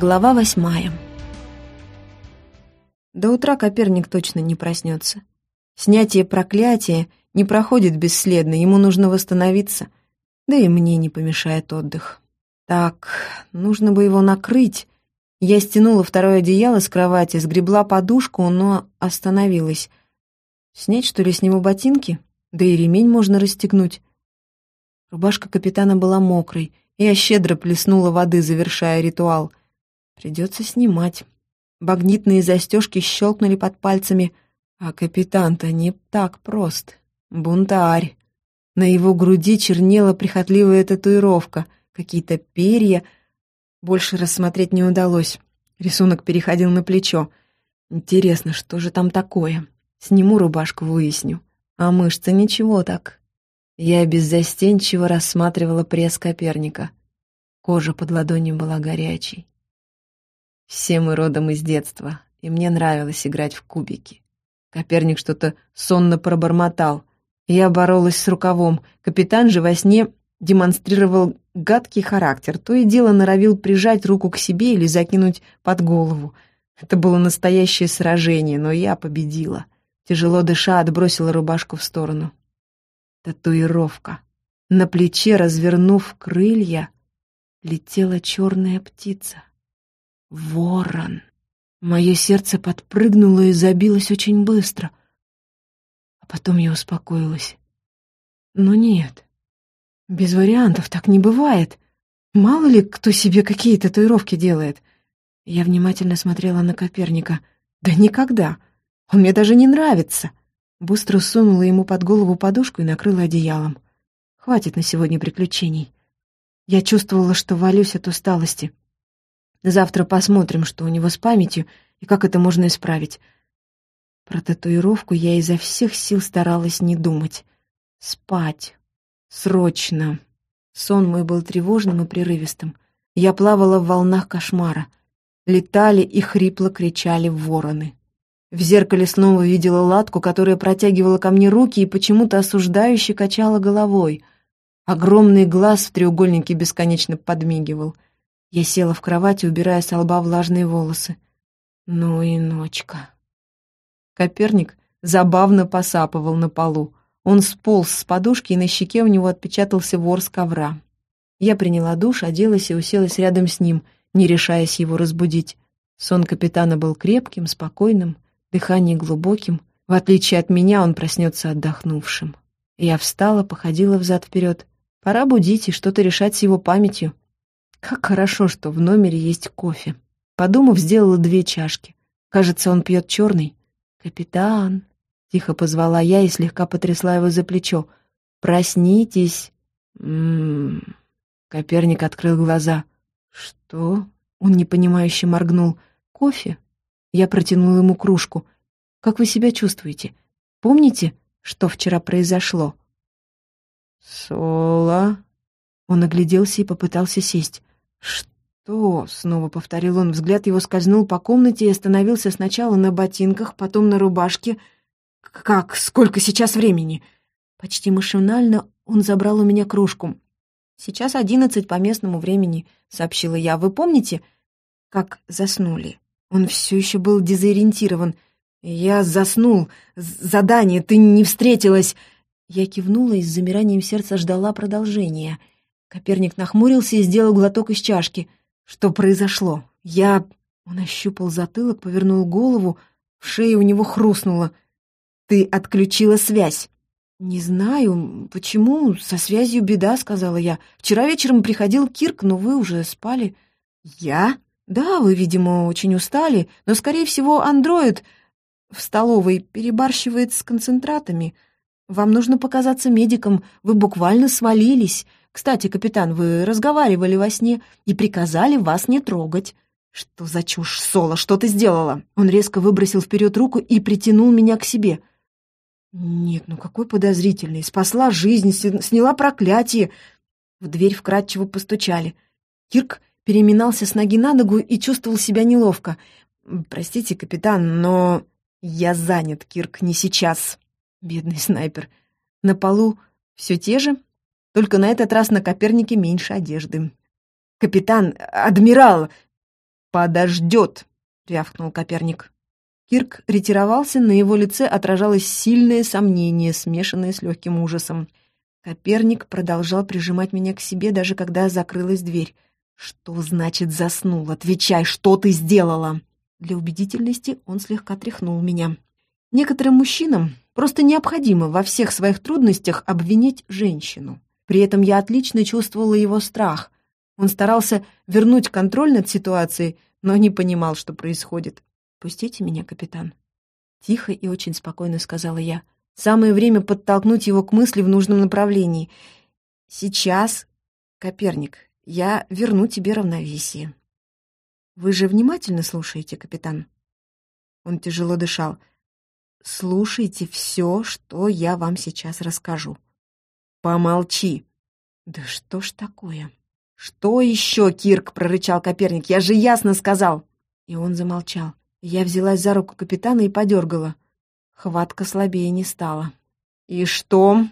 Глава восьмая. До утра Коперник точно не проснется. Снятие проклятия не проходит бесследно, ему нужно восстановиться, да и мне не помешает отдых. Так, нужно бы его накрыть. Я стянула второе одеяло с кровати, сгребла подушку, но остановилась. Снять, что ли, с него ботинки? Да и ремень можно расстегнуть. Рубашка капитана была мокрой, я щедро плеснула воды, завершая ритуал — Придется снимать. Багнитные застежки щелкнули под пальцами, а капитан-то не так прост. Бунтарь. На его груди чернела прихотливая татуировка, какие-то перья. Больше рассмотреть не удалось. Рисунок переходил на плечо. Интересно, что же там такое? Сниму рубашку, выясню. А мышцы ничего так. Я беззастенчиво рассматривала пресс Коперника. Кожа под ладонью была горячей. Все мы родом из детства, и мне нравилось играть в кубики. Коперник что-то сонно пробормотал. Я боролась с рукавом. Капитан же во сне демонстрировал гадкий характер. То и дело норовил прижать руку к себе или закинуть под голову. Это было настоящее сражение, но я победила. Тяжело дыша, отбросила рубашку в сторону. Татуировка. На плече, развернув крылья, летела черная птица. Ворон. Мое сердце подпрыгнуло и забилось очень быстро. А потом я успокоилась. Но нет, без вариантов так не бывает. Мало ли, кто себе какие татуировки делает. Я внимательно смотрела на Коперника. Да никогда. Он мне даже не нравится. Быстро сунула ему под голову подушку и накрыла одеялом. Хватит на сегодня приключений. Я чувствовала, что валюсь от усталости. Завтра посмотрим, что у него с памятью и как это можно исправить. Про татуировку я изо всех сил старалась не думать. Спать. Срочно. Сон мой был тревожным и прерывистым. Я плавала в волнах кошмара. Летали и хрипло кричали вороны. В зеркале снова видела латку, которая протягивала ко мне руки и почему-то осуждающе качала головой. Огромный глаз в треугольнике бесконечно подмигивал — я села в кровати, убирая с лба влажные волосы. Ну и ночка. Коперник забавно посапывал на полу. Он сполз с подушки, и на щеке у него отпечатался вор с ковра. Я приняла душ, оделась и уселась рядом с ним, не решаясь его разбудить. Сон капитана был крепким, спокойным, дыхание глубоким. В отличие от меня, он проснется отдохнувшим. Я встала, походила взад-вперед. Пора будить и что-то решать с его памятью. Как хорошо, что в номере есть кофе. Подумав, сделала две чашки. Кажется, он пьет черный. «Капитан!» — тихо позвала я и слегка потрясла его за плечо. «Проснитесь!» «М-м-м...» Коперник открыл глаза. «Что?» — он непонимающе моргнул. «Кофе?» Я протянула ему кружку. «Как вы себя чувствуете? Помните, что вчера произошло?» «Соло...» Он огляделся и попытался сесть. «Что?» — снова повторил он. Взгляд его скользнул по комнате и остановился сначала на ботинках, потом на рубашке. «Как? Сколько сейчас времени?» Почти машинально он забрал у меня кружку. «Сейчас одиннадцать по местному времени», — сообщила я. «Вы помните, как заснули?» Он все еще был дезориентирован. «Я заснул. Задание. Ты не встретилась...» Я кивнула и с замиранием сердца ждала продолжения — Коперник нахмурился и сделал глоток из чашки. Что произошло? Я... Он ощупал затылок, повернул голову, в шее у него хрустнуло. «Ты отключила связь». «Не знаю, почему, со связью беда», — сказала я. «Вчера вечером приходил Кирк, но вы уже спали». «Я?» «Да, вы, видимо, очень устали, но, скорее всего, андроид в столовой перебарщивает с концентратами. Вам нужно показаться медиком, вы буквально свалились. Кстати, капитан, вы разговаривали во сне и приказали вас не трогать. Что за чушь, Соло, что ты сделала? Он резко выбросил вперед руку и притянул меня к себе. Нет, ну какой подозрительный. Спасла жизнь, сняла проклятие. В дверь вкратчиво постучали. Кирк переминался с ноги на ногу и чувствовал себя неловко. «Простите, капитан, но я занят, Кирк, не сейчас». Бедный снайпер. На полу все те же, только на этот раз на Копернике меньше одежды. «Капитан! Адмирал!» подождет!» — рявкнул Коперник. Кирк ретировался, на его лице отражалось сильное сомнение, смешанное с легким ужасом. Коперник продолжал прижимать меня к себе, даже когда закрылась дверь. «Что значит заснул? Отвечай, что ты сделала?» Для убедительности он слегка тряхнул меня. Некоторым мужчинам просто необходимо во всех своих трудностях обвинить женщину. При этом я отлично чувствовала его страх. Он старался вернуть контроль над ситуацией, но не понимал, что происходит. «Пустите меня, капитан». Тихо и очень спокойно сказала я. Самое время подтолкнуть его к мысли в нужном направлении. «Сейчас, Коперник, я верну тебе равновесие». «Вы же внимательно слушаете, капитан?» Он тяжело дышал. «Слушайте все, что я вам сейчас расскажу». «Помолчи!» «Да что ж такое?» «Что еще, Кирк?» — прорычал Коперник. «Я же ясно сказал!» И он замолчал. Я взялась за руку капитана и подергала. Хватка слабее не стала. «И что?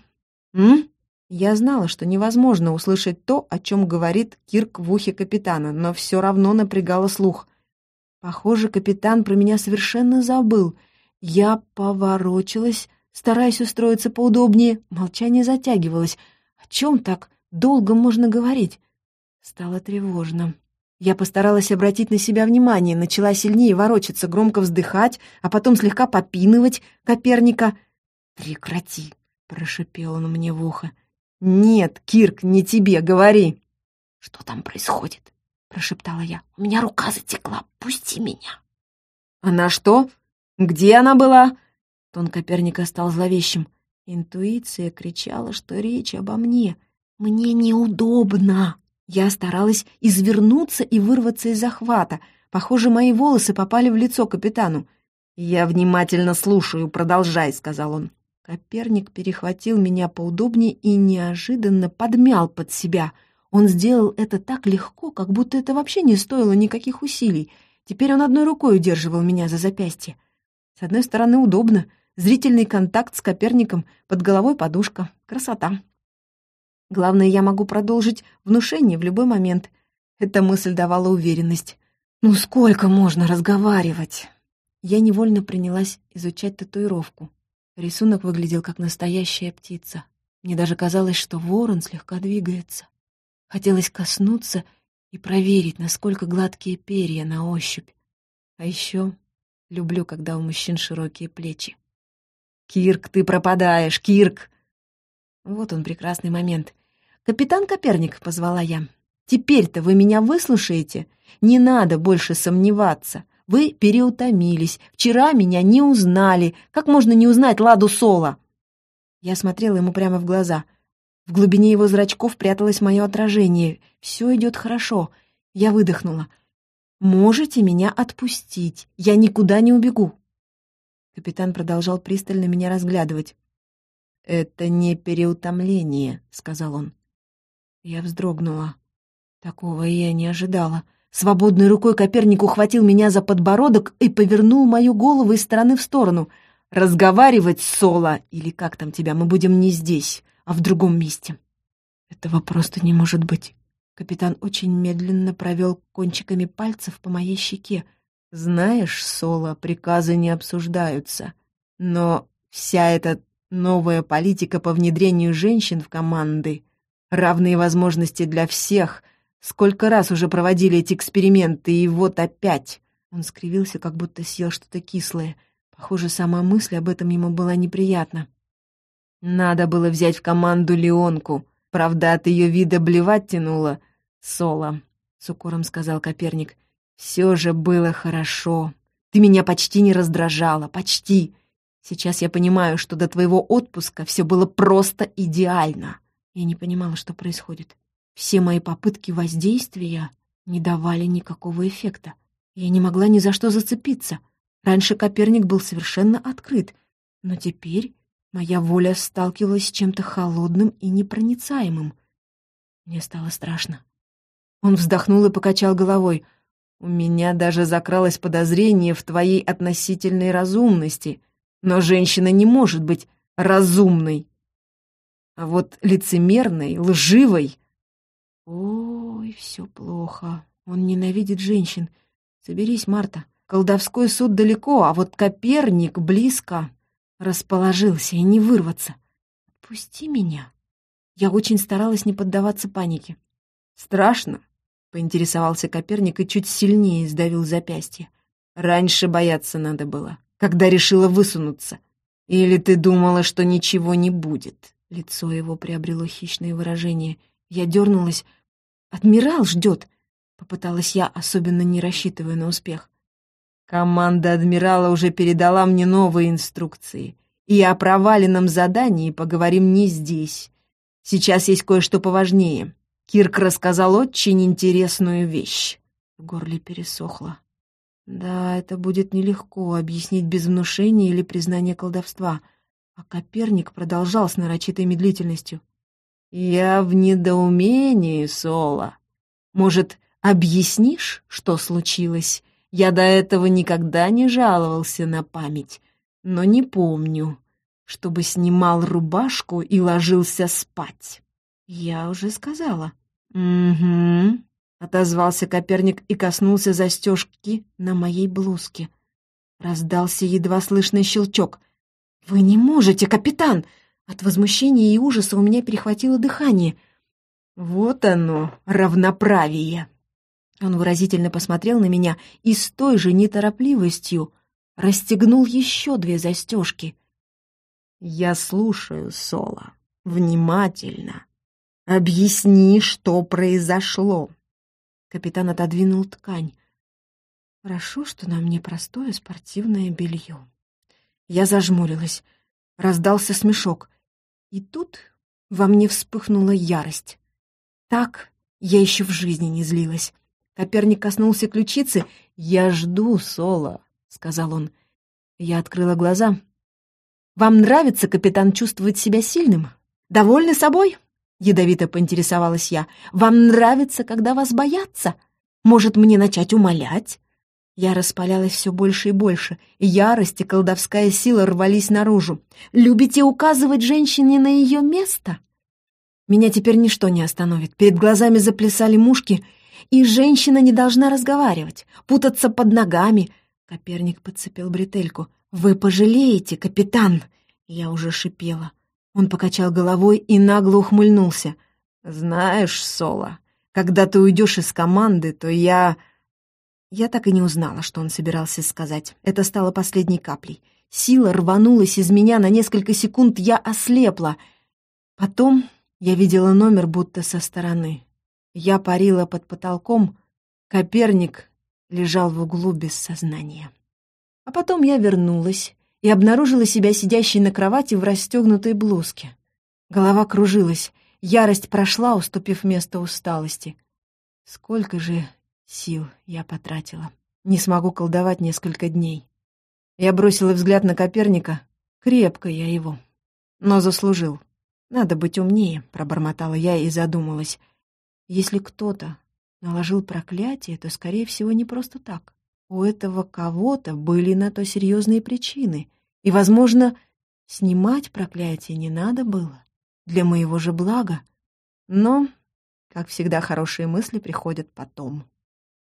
М?» Я знала, что невозможно услышать то, о чем говорит Кирк в ухе капитана, но все равно напрягала слух. Похоже, капитан про меня совершенно забыл. Я поворочилась, стараясь устроиться поудобнее. Молчание затягивалось. О чем так долго можно говорить? Стало тревожно. Я постаралась обратить на себя внимание, начала сильнее ворочаться, громко вздыхать, а потом слегка попинывать Коперника. «Прекрати!» — прошипел он мне в ухо. «Нет, Кирк, не тебе, говори!» «Что там происходит?» — прошептала я. «У меня рука затекла, пусти меня!» «Она что? Где она была?» Тон Коперника стал зловещим. Интуиция кричала, что речь обо мне. «Мне неудобно!» Я старалась извернуться и вырваться из захвата. Похоже, мои волосы попали в лицо капитану. «Я внимательно слушаю, продолжай», — сказал он. Коперник перехватил меня поудобнее и неожиданно подмял под себя. Он сделал это так легко, как будто это вообще не стоило никаких усилий. Теперь он одной рукой удерживал меня за запястье. С одной стороны, удобно. Зрительный контакт с Коперником, под головой подушка. Красота. Главное, я могу продолжить внушение в любой момент. Эта мысль давала уверенность. Ну сколько можно разговаривать? Я невольно принялась изучать татуировку. Рисунок выглядел как настоящая птица. Мне даже казалось, что ворон слегка двигается. Хотелось коснуться и проверить, насколько гладкие перья на ощупь. А еще люблю, когда у мужчин широкие плечи. «Кирк, ты пропадаешь, Кирк!» Вот он, прекрасный момент. «Капитан Коперник», — позвала я, — «теперь-то вы меня выслушаете? Не надо больше сомневаться. Вы переутомились. Вчера меня не узнали. Как можно не узнать Ладу Соло?» Я смотрела ему прямо в глаза. В глубине его зрачков пряталось мое отражение. «Все идет хорошо». Я выдохнула. «Можете меня отпустить. Я никуда не убегу». Капитан продолжал пристально меня разглядывать. «Это не переутомление», — сказал он. Я вздрогнула. Такого я не ожидала. Свободной рукой Коперник ухватил меня за подбородок и повернул мою голову из стороны в сторону. «Разговаривать, Соло, или как там тебя, мы будем не здесь, а в другом месте». «Этого просто не может быть». Капитан очень медленно провел кончиками пальцев по моей щеке. «Знаешь, Соло, приказы не обсуждаются, но вся эта новая политика по внедрению женщин в команды Равные возможности для всех. Сколько раз уже проводили эти эксперименты, и вот опять. Он скривился, как будто съел что-то кислое. Похоже, сама мысль об этом ему была неприятна. Надо было взять в команду Леонку. Правда, от ее вида блевать тянуло. Соло, — с укором сказал Коперник. Все же было хорошо. Ты меня почти не раздражала, почти. Сейчас я понимаю, что до твоего отпуска все было просто идеально. Я не понимала, что происходит. Все мои попытки воздействия не давали никакого эффекта. Я не могла ни за что зацепиться. Раньше Коперник был совершенно открыт, но теперь моя воля сталкивалась с чем-то холодным и непроницаемым. Мне стало страшно. Он вздохнул и покачал головой. «У меня даже закралось подозрение в твоей относительной разумности. Но женщина не может быть разумной. А вот лицемерной, лживой... Ой, все плохо. Он ненавидит женщин. Соберись, Марта. Колдовской суд далеко, а вот Коперник близко. Расположился и не вырваться. Отпусти меня. Я очень старалась не поддаваться панике. Страшно? Поинтересовался Коперник и чуть сильнее сдавил запястье. Раньше бояться надо было, когда решила высунуться. Или ты думала, что ничего не будет? Лицо его приобрело хищное выражение. Я дернулась. «Адмирал ждет!» Попыталась я, особенно не рассчитывая на успех. Команда адмирала уже передала мне новые инструкции. И о проваленном задании поговорим не здесь. Сейчас есть кое-что поважнее. Кирк рассказал очень интересную вещь. В горле пересохло. Да, это будет нелегко объяснить без внушения или признания колдовства. А Коперник продолжал с нарочитой медлительностью. «Я в недоумении, Соло. Может, объяснишь, что случилось? Я до этого никогда не жаловался на память, но не помню, чтобы снимал рубашку и ложился спать». «Я уже сказала». «Угу», — отозвался Коперник и коснулся застежки на моей блузке. Раздался едва слышный щелчок. «Вы не можете, капитан!» От возмущения и ужаса у меня перехватило дыхание. «Вот оно, равноправие!» Он выразительно посмотрел на меня и с той же неторопливостью расстегнул еще две застежки. «Я слушаю, Соло, внимательно. Объясни, что произошло». Капитан отодвинул ткань. «Хорошо, что на мне простое спортивное белье». Я зажмурилась. Раздался смешок. И тут во мне вспыхнула ярость. Так я еще в жизни не злилась. Коперник коснулся ключицы. «Я жду, Соло», — сказал он. Я открыла глаза. «Вам нравится, капитан, чувствовать себя сильным? Довольны собой?» — ядовито поинтересовалась я. «Вам нравится, когда вас боятся? Может, мне начать умолять?» Я распалялась все больше и больше. Ярость и колдовская сила рвались наружу. «Любите указывать женщине на ее место?» Меня теперь ничто не остановит. Перед глазами заплясали мушки, и женщина не должна разговаривать, путаться под ногами. Коперник подцепил бретельку. «Вы пожалеете, капитан!» Я уже шипела. Он покачал головой и нагло ухмыльнулся. «Знаешь, Соло, когда ты уйдешь из команды, то я...» Я так и не узнала, что он собирался сказать. Это стало последней каплей. Сила рванулась из меня на несколько секунд, я ослепла. Потом я видела номер будто со стороны. Я парила под потолком, Коперник лежал в углу без сознания. А потом я вернулась и обнаружила себя сидящей на кровати в расстегнутой блузке. Голова кружилась, ярость прошла, уступив место усталости. Сколько же сил я потратила. Не смогу колдовать несколько дней. Я бросила взгляд на Коперника. Крепко я его. Но заслужил. Надо быть умнее, пробормотала я и задумалась. Если кто-то наложил проклятие, то, скорее всего, не просто так. У этого кого-то были на то серьезные причины, и, возможно, снимать проклятие не надо было, для моего же блага. Но, как всегда, хорошие мысли приходят потом.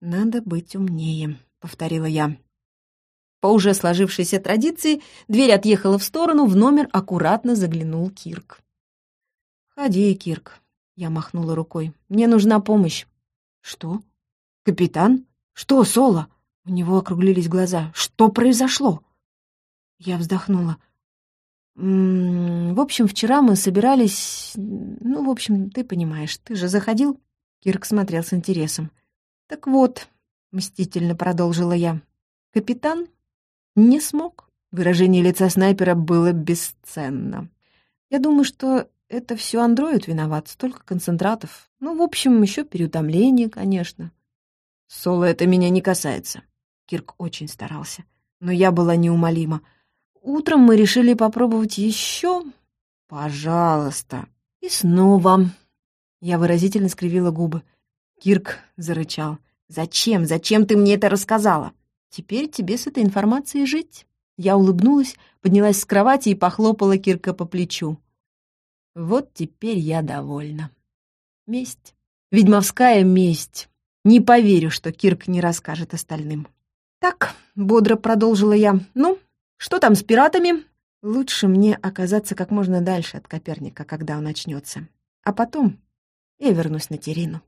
«Надо быть умнее», — повторила я. По уже сложившейся традиции дверь отъехала в сторону, в номер аккуратно заглянул Кирк. «Ходи, Кирк», — я махнула рукой. «Мне нужна помощь». «Что? Капитан? Что, Соло?» У него округлились глаза. «Что произошло?» Я вздохнула. «М -м, «В общем, вчера мы собирались... Ну, в общем, ты понимаешь, ты же заходил?» Кирк смотрел с интересом. «Так вот», — мстительно продолжила я, — «капитан не смог». Выражение лица снайпера было бесценно. «Я думаю, что это все андроид виноват, столько концентратов. Ну, в общем, еще переутомление, конечно». «Соло это меня не касается», Кирк очень старался. Но я была неумолима. Утром мы решили попробовать еще. Пожалуйста. И снова. Я выразительно скривила губы. Кирк зарычал. «Зачем? Зачем ты мне это рассказала? Теперь тебе с этой информацией жить». Я улыбнулась, поднялась с кровати и похлопала Кирка по плечу. Вот теперь я довольна. Месть. Ведьмовская месть. Не поверю, что Кирк не расскажет остальным. «Так», — бодро продолжила я, — «ну, что там с пиратами?» Лучше мне оказаться как можно дальше от Коперника, когда он начнется. А потом я вернусь на Терину.